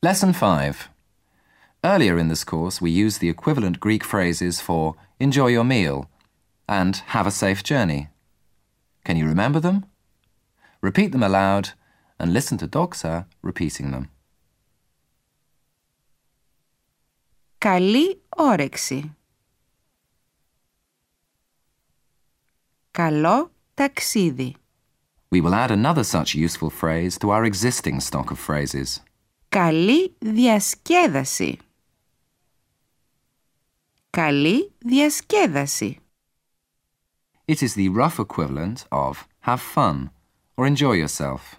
Lesson 5. Earlier in this course, we used the equivalent Greek phrases for enjoy your meal and have a safe journey. Can you remember them? Repeat them aloud and listen to Doxa repeating them. Καλή όρεξη. Καλό ταξίδι. We will add another such useful phrase to our existing stock of phrases. Καλή διασκέδαση. Καλή διασκέδαση. It is the rough equivalent of have fun or enjoy yourself.